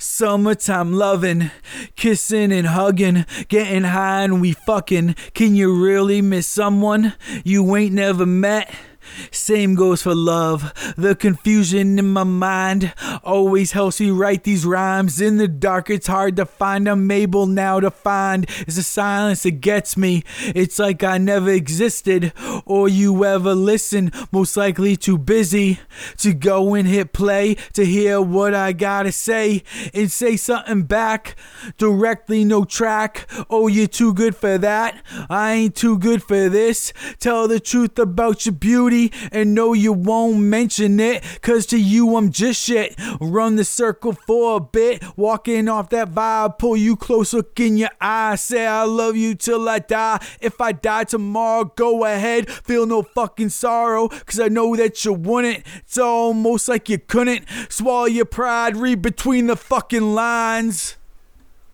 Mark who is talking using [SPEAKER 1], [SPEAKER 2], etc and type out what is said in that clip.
[SPEAKER 1] Summertime loving, kissing and hugging, getting high and we fucking. Can you really miss someone you ain't never met? Same goes for love. The confusion in my mind always helps me write these rhymes. In the dark, it's hard to find. I'm able now to find. It's the silence that gets me. It's like I never existed or you ever listen. Most likely too busy to go and hit play to hear what I gotta say and say something back. Directly, no track. Oh, you're too good for that. I ain't too good for this. Tell the truth about your beauty and no, you won't mention it. Cause to you, I'm just shit. Run the circle for a bit. Walking off that vibe, pull you close, look in your eyes. Say, I love you till I die. If I die tomorrow, go ahead. Feel no fucking sorrow. Cause I know that you wouldn't. It's almost like you couldn't. Swallow your pride, read between the fucking lines.